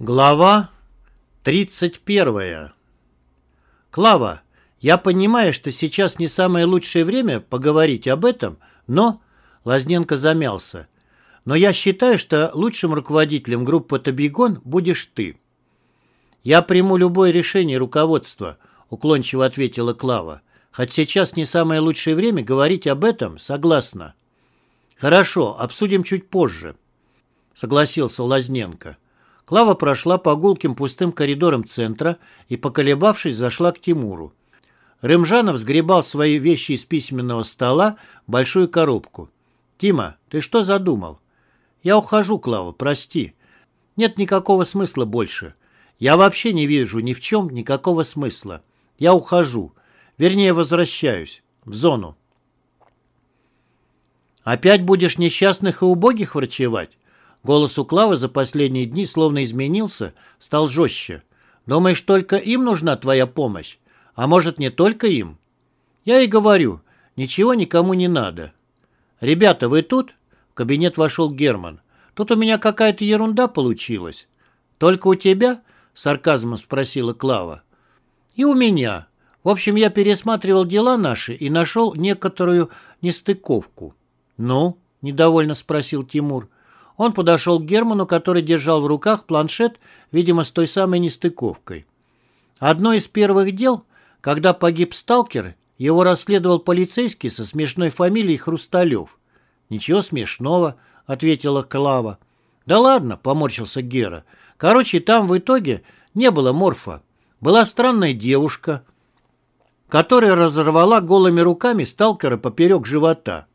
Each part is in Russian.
Глава 31. Клава, я понимаю, что сейчас не самое лучшее время поговорить об этом, но... Лазненко замялся. Но я считаю, что лучшим руководителем группы «Табигон» будешь ты. Я приму любое решение руководства, уклончиво ответила Клава. Хоть сейчас не самое лучшее время говорить об этом, согласна. Хорошо, обсудим чуть позже, согласился Лазненко. Клава прошла по гулким пустым коридорам центра и, поколебавшись, зашла к Тимуру. Рымжанов сгребал свои вещи из письменного стола большую коробку. «Тима, ты что задумал?» «Я ухожу, Клава, прости. Нет никакого смысла больше. Я вообще не вижу ни в чем никакого смысла. Я ухожу. Вернее, возвращаюсь. В зону». «Опять будешь несчастных и убогих врачевать?» Голос у Клавы за последние дни словно изменился, стал жестче. «Думаешь, только им нужна твоя помощь? А может, не только им?» «Я и говорю, ничего никому не надо». «Ребята, вы тут?» В кабинет вошел Герман. «Тут у меня какая-то ерунда получилась». «Только у тебя?» — сарказмом спросила Клава. «И у меня. В общем, я пересматривал дела наши и нашел некоторую нестыковку». «Ну?» — недовольно спросил Тимур. Он подошел к Герману, который держал в руках планшет, видимо, с той самой нестыковкой. Одно из первых дел, когда погиб сталкер, его расследовал полицейский со смешной фамилией Хрусталев. «Ничего смешного», — ответила Клава. «Да ладно», — поморщился Гера. «Короче, там в итоге не было морфа. Была странная девушка, которая разорвала голыми руками сталкера поперек живота».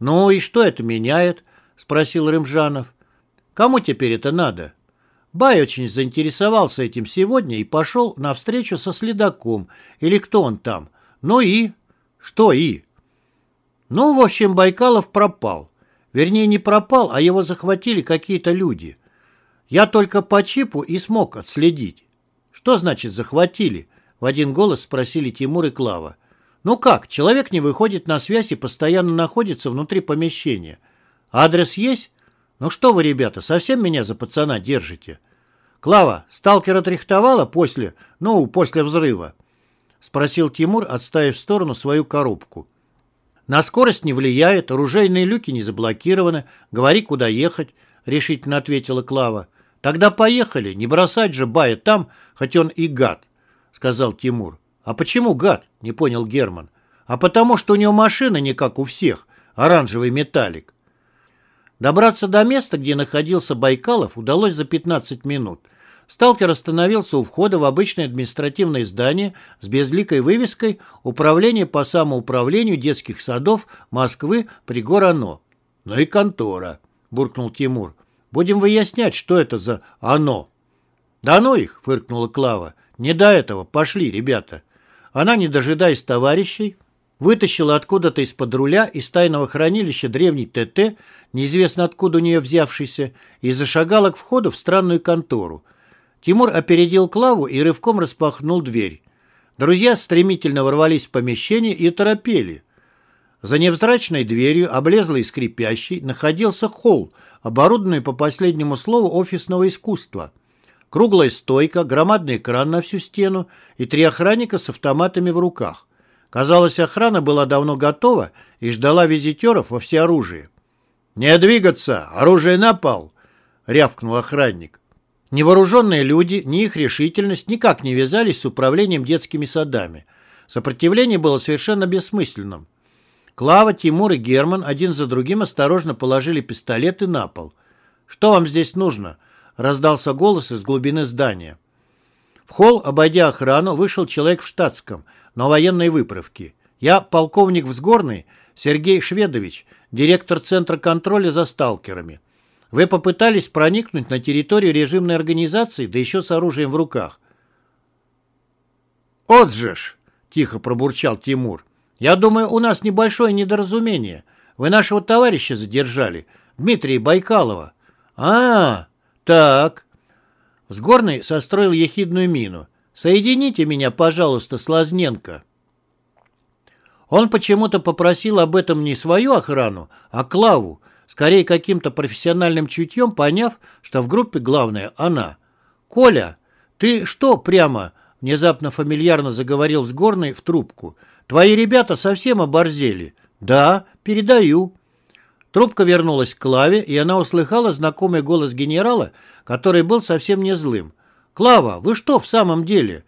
«Ну и что это меняет?» — спросил Рымжанов. «Кому теперь это надо?» Бай очень заинтересовался этим сегодня и пошел на встречу со следаком, или кто он там. Ну и? Что и? Ну, в общем, Байкалов пропал. Вернее, не пропал, а его захватили какие-то люди. Я только по чипу и смог отследить. Что значит захватили? В один голос спросили Тимур и Клава. Ну как, человек не выходит на связь и постоянно находится внутри помещения. Адрес есть? Ну что вы, ребята, совсем меня за пацана держите? Клава, сталкер отрихтовала после, ну, после взрыва? Спросил Тимур, отставив в сторону свою коробку. На скорость не влияет, оружейные люки не заблокированы. Говори, куда ехать, решительно ответила Клава. Тогда поехали, не бросать же Бая там, хоть он и гад, сказал Тимур. А почему гад? Не понял Герман. А потому что у него машина не как у всех, оранжевый металлик. Добраться до места, где находился Байкалов, удалось за 15 минут. Сталкер остановился у входа в обычное административное здание с безликой вывеской «Управление по самоуправлению детских садов Москвы Пригор-Оно». «Ну и контора», — буркнул Тимур. «Будем выяснять, что это за «оно». «Да ну их!» — фыркнула Клава. «Не до этого. Пошли, ребята». Она, не дожидаясь товарищей, вытащила откуда-то из-под руля из тайного хранилища древний ТТ, неизвестно откуда у нее взявшийся, и зашагала к входу в странную контору. Тимур опередил Клаву и рывком распахнул дверь. Друзья стремительно ворвались в помещение и торопели. За невзрачной дверью, облезлой и скрипящей, находился холл, оборудованный по последнему слову офисного искусства. Круглая стойка, громадный экран на всю стену и три охранника с автоматами в руках. Казалось, охрана была давно готова и ждала визитеров во всеоружии. «Не двигаться! Оружие на пол!» — рявкнул охранник. Невооруженные люди, ни их решительность никак не вязались с управлением детскими садами. Сопротивление было совершенно бессмысленным. Клава, Тимур и Герман один за другим осторожно положили пистолеты на пол. «Что вам здесь нужно?» — раздался голос из глубины здания. В холл, обойдя охрану, вышел человек в штатском — на военной выправке. Я полковник Взгорный Сергей Шведович, директор Центра контроля за сталкерами. Вы попытались проникнуть на территорию режимной организации, да еще с оружием в руках. «От же ж!» — тихо пробурчал Тимур. «Я думаю, у нас небольшое недоразумение. Вы нашего товарища задержали, Дмитрия Байкалова». «А, так». Сгорный состроил ехидную мину. Соедините меня, пожалуйста, с Лазненко». Он почему-то попросил об этом не свою охрану, а Клаву, скорее каким-то профессиональным чутьем поняв, что в группе главная она. «Коля, ты что прямо?» — внезапно фамильярно заговорил с горной в трубку. «Твои ребята совсем оборзели». «Да, передаю». Трубка вернулась к Клаве, и она услыхала знакомый голос генерала, который был совсем не злым. «Клава, вы что в самом деле?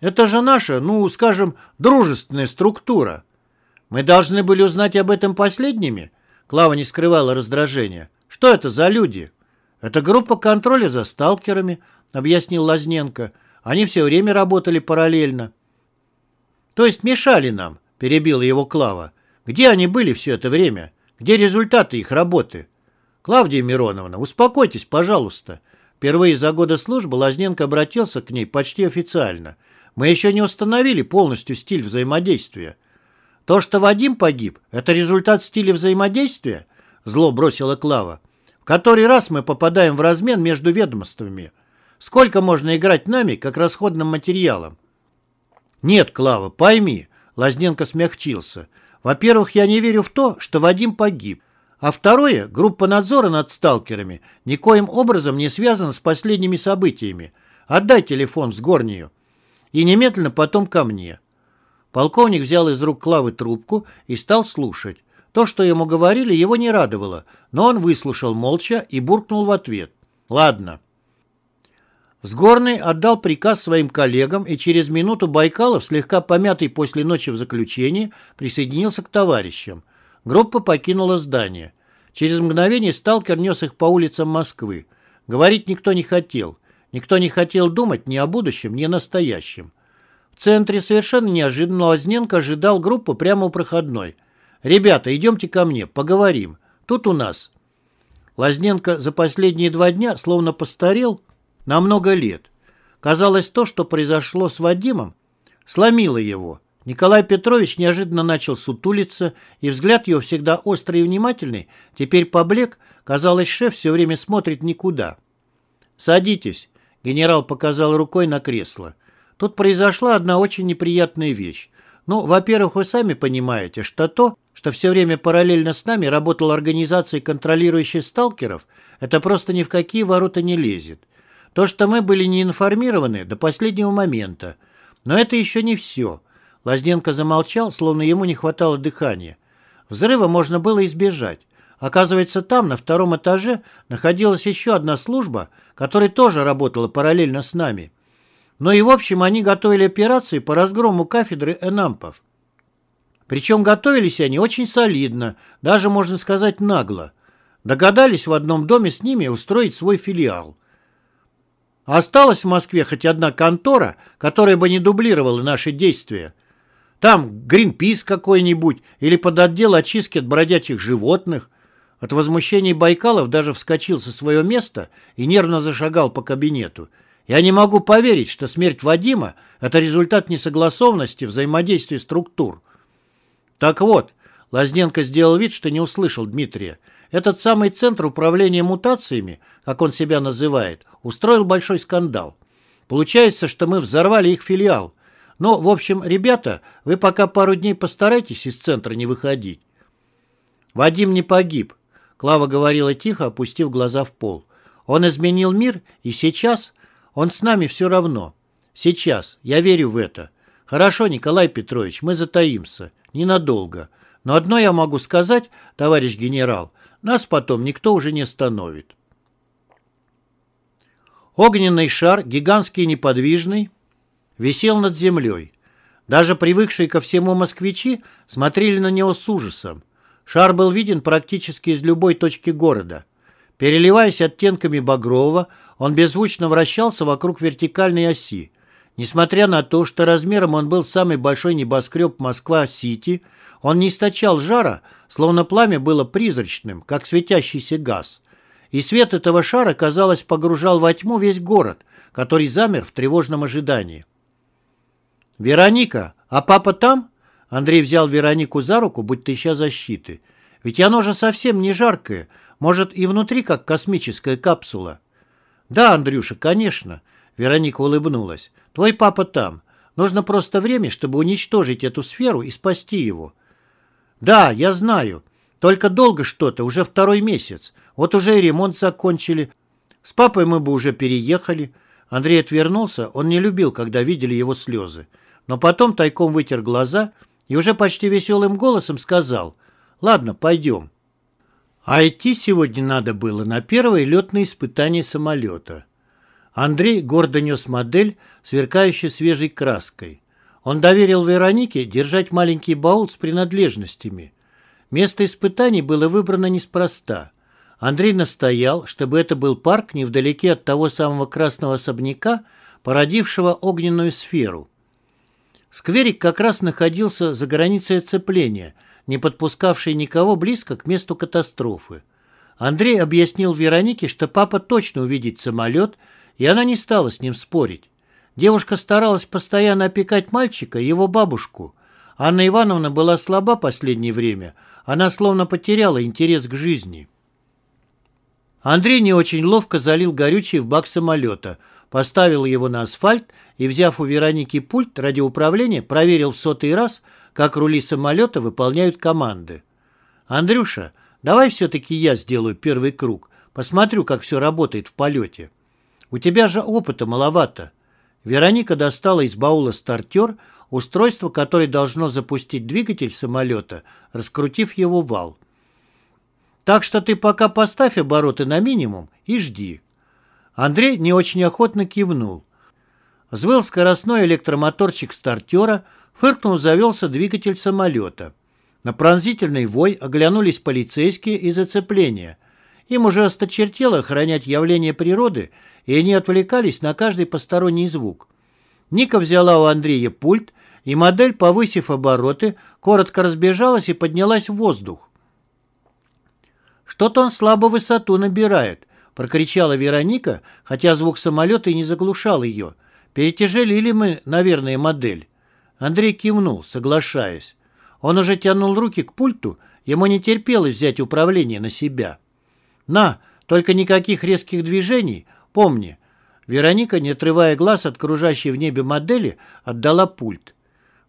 Это же наша, ну, скажем, дружественная структура. Мы должны были узнать об этом последними?» Клава не скрывала раздражения. «Что это за люди?» «Это группа контроля за сталкерами», — объяснил Лазненко. «Они все время работали параллельно». «То есть мешали нам», — перебила его Клава. «Где они были все это время? Где результаты их работы?» «Клавдия Мироновна, успокойтесь, пожалуйста». Впервые за годы службы Лазненко обратился к ней почти официально. «Мы еще не установили полностью стиль взаимодействия». «То, что Вадим погиб, это результат стиля взаимодействия?» Зло бросила Клава. «В который раз мы попадаем в размен между ведомствами. Сколько можно играть нами, как расходным материалом?» «Нет, Клава, пойми», — Лазненко смягчился. «Во-первых, я не верю в то, что Вадим погиб. А второе, группа надзора над сталкерами никоим образом не связана с последними событиями. Отдай телефон с горнию. И немедленно потом ко мне. Полковник взял из рук Клавы трубку и стал слушать. То, что ему говорили, его не радовало, но он выслушал молча и буркнул в ответ. «Ладно». Сгорный отдал приказ своим коллегам, и через минуту Байкалов, слегка помятый после ночи в заключении, присоединился к товарищам. Группа покинула здание. Через мгновение сталкер нес их по улицам Москвы. Говорить никто не хотел. Никто не хотел думать ни о будущем, ни о настоящем. В центре совершенно неожиданно Лазненко ожидал группу прямо у проходной. «Ребята, идемте ко мне, поговорим. Тут у нас». Лазненко за последние два дня словно постарел на много лет. Казалось, то, что произошло с Вадимом, сломило его. Николай Петрович неожиданно начал сутулиться, и взгляд его всегда острый и внимательный, теперь поблек, казалось, шеф все время смотрит никуда. «Садитесь», — генерал показал рукой на кресло. «Тут произошла одна очень неприятная вещь. Ну, во-первых, вы сами понимаете, что то, что все время параллельно с нами работала организация, контролирующая сталкеров, это просто ни в какие ворота не лезет. То, что мы были не информированы до последнего момента. Но это еще не все. Лазденко замолчал, словно ему не хватало дыхания. Взрыва можно было избежать. Оказывается, там, на втором этаже, находилась еще одна служба, которая тоже работала параллельно с нами. Но и в общем они готовили операции по разгрому кафедры энампов. Причем готовились они очень солидно, даже, можно сказать, нагло. Догадались в одном доме с ними устроить свой филиал. Осталась в Москве хоть одна контора, которая бы не дублировала наши действия – там Гринпис какой-нибудь или под отдел очистки от бродячих животных. От возмущения Байкалов даже вскочил со своего места и нервно зашагал по кабинету. Я не могу поверить, что смерть Вадима – это результат несогласованности взаимодействия структур. Так вот, Лазненко сделал вид, что не услышал Дмитрия. Этот самый центр управления мутациями, как он себя называет, устроил большой скандал. Получается, что мы взорвали их филиал – но, в общем, ребята, вы пока пару дней постарайтесь из центра не выходить. Вадим не погиб, Клава говорила тихо, опустив глаза в пол. Он изменил мир, и сейчас он с нами все равно. Сейчас, я верю в это. Хорошо, Николай Петрович, мы затаимся. Ненадолго. Но одно я могу сказать, товарищ генерал, нас потом никто уже не остановит. Огненный шар, гигантский и неподвижный, висел над землей. Даже привыкшие ко всему москвичи смотрели на него с ужасом. Шар был виден практически из любой точки города. Переливаясь оттенками багрового, он беззвучно вращался вокруг вертикальной оси. Несмотря на то, что размером он был самый большой небоскреб Москва-Сити, он не источал жара, словно пламя было призрачным, как светящийся газ. И свет этого шара, казалось, погружал во тьму весь город, который замер в тревожном ожидании. «Вероника, а папа там?» Андрей взял Веронику за руку, будто ища защиты. «Ведь оно же совсем не жаркое. Может, и внутри, как космическая капсула». «Да, Андрюша, конечно», — Вероника улыбнулась. «Твой папа там. Нужно просто время, чтобы уничтожить эту сферу и спасти его». «Да, я знаю. Только долго что-то, уже второй месяц. Вот уже и ремонт закончили. С папой мы бы уже переехали. Андрей отвернулся, он не любил, когда видели его слезы. Но потом тайком вытер глаза и уже почти веселым голосом сказал «Ладно, пойдем». А идти сегодня надо было на первое летное испытание самолета. Андрей гордо нес модель, сверкающую свежей краской. Он доверил Веронике держать маленький баул с принадлежностями. Место испытаний было выбрано неспроста. Андрей настоял, чтобы это был парк невдалеке от того самого красного особняка, породившего огненную сферу. Скверик как раз находился за границей оцепления, не подпускавший никого близко к месту катастрофы. Андрей объяснил Веронике, что папа точно увидит самолет, и она не стала с ним спорить. Девушка старалась постоянно опекать мальчика и его бабушку. Анна Ивановна была слаба последнее время, она словно потеряла интерес к жизни. Андрей не очень ловко залил горючее в бак самолета, поставил его на асфальт и, взяв у Вероники пульт радиоуправления, проверил в сотый раз, как рули самолета выполняют команды. «Андрюша, давай все-таки я сделаю первый круг, посмотрю, как все работает в полете. У тебя же опыта маловато». Вероника достала из баула стартер, устройство, которое должно запустить двигатель самолета, раскрутив его вал. Так что ты пока поставь обороты на минимум и жди. Андрей не очень охотно кивнул. Взвыл скоростной электромоторчик стартера, фыркнул, завелся двигатель самолета. На пронзительный вой оглянулись полицейские из зацепления. Им уже осточертело охранять явление природы, и они отвлекались на каждый посторонний звук. Ника взяла у Андрея пульт, и модель, повысив обороты, коротко разбежалась и поднялась в воздух. «Что-то он слабо высоту набирает», — прокричала Вероника, хотя звук самолета и не заглушал ее. «Перетяжелили мы, наверное, модель». Андрей кивнул, соглашаясь. Он уже тянул руки к пульту, ему не терпелось взять управление на себя. «На, только никаких резких движений, помни». Вероника, не отрывая глаз от кружащей в небе модели, отдала пульт.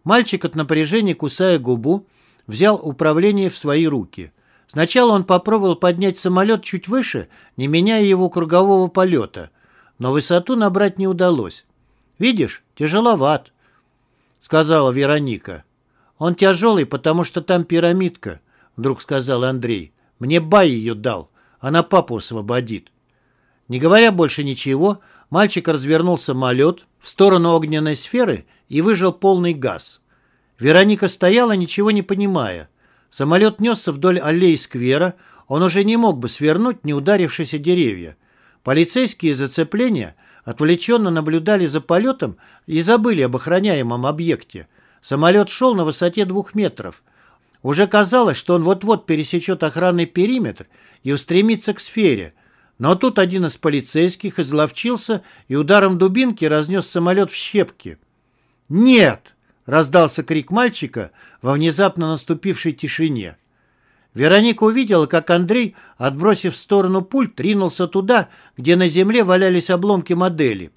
Мальчик от напряжения, кусая губу, взял управление в свои руки. Сначала он попробовал поднять самолет чуть выше, не меняя его кругового полета, но высоту набрать не удалось. «Видишь, тяжеловат», — сказала Вероника. «Он тяжелый, потому что там пирамидка», — вдруг сказал Андрей. «Мне бай ее дал, она папу освободит». Не говоря больше ничего, мальчик развернул самолет в сторону огненной сферы и выжал полный газ. Вероника стояла, ничего не понимая. Самолет несся вдоль аллеи сквера, он уже не мог бы свернуть, не ударившись о деревья. Полицейские зацепления отвлеченно наблюдали за полетом и забыли об охраняемом объекте. Самолет шел на высоте двух метров. Уже казалось, что он вот-вот пересечет охранный периметр и устремится к сфере. Но тут один из полицейских изловчился и ударом дубинки разнес самолет в щепки. «Нет!» Раздался крик мальчика во внезапно наступившей тишине. Вероника увидела, как Андрей, отбросив в сторону пульт, ринулся туда, где на земле валялись обломки модели.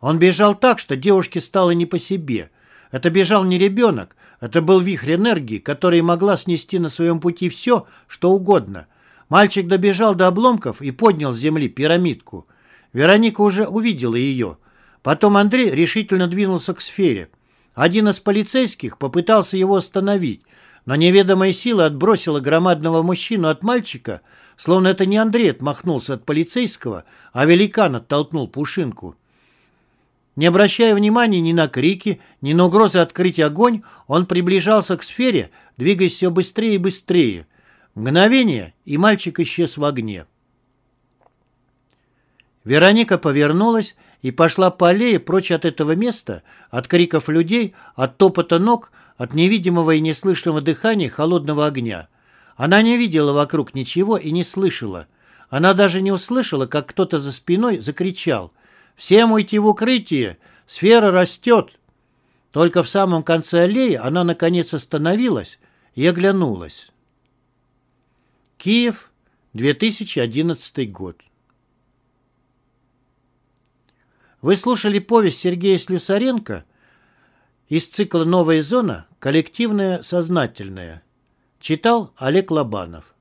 Он бежал так, что девушке стало не по себе. Это бежал не ребенок, это был вихрь энергии, который могла снести на своем пути все, что угодно. Мальчик добежал до обломков и поднял с земли пирамидку. Вероника уже увидела ее. Потом Андрей решительно двинулся к сфере. Один из полицейских попытался его остановить, но неведомая сила отбросила громадного мужчину от мальчика, словно это не Андрей отмахнулся от полицейского, а великан оттолкнул Пушинку. Не обращая внимания ни на крики, ни на угрозы открыть огонь, он приближался к сфере, двигаясь все быстрее и быстрее. Мгновение, и мальчик исчез в огне. Вероника повернулась и пошла по аллее прочь от этого места, от криков людей, от топота ног, от невидимого и неслышного дыхания холодного огня. Она не видела вокруг ничего и не слышала. Она даже не услышала, как кто-то за спиной закричал «Всем уйти в укрытие! Сфера растет!» Только в самом конце аллеи она наконец остановилась и оглянулась. Киев, 2011 год. Вы слушали повесть Сергея Слюсаренко из цикла «Новая зона. Коллективное сознательное». Читал Олег Лобанов.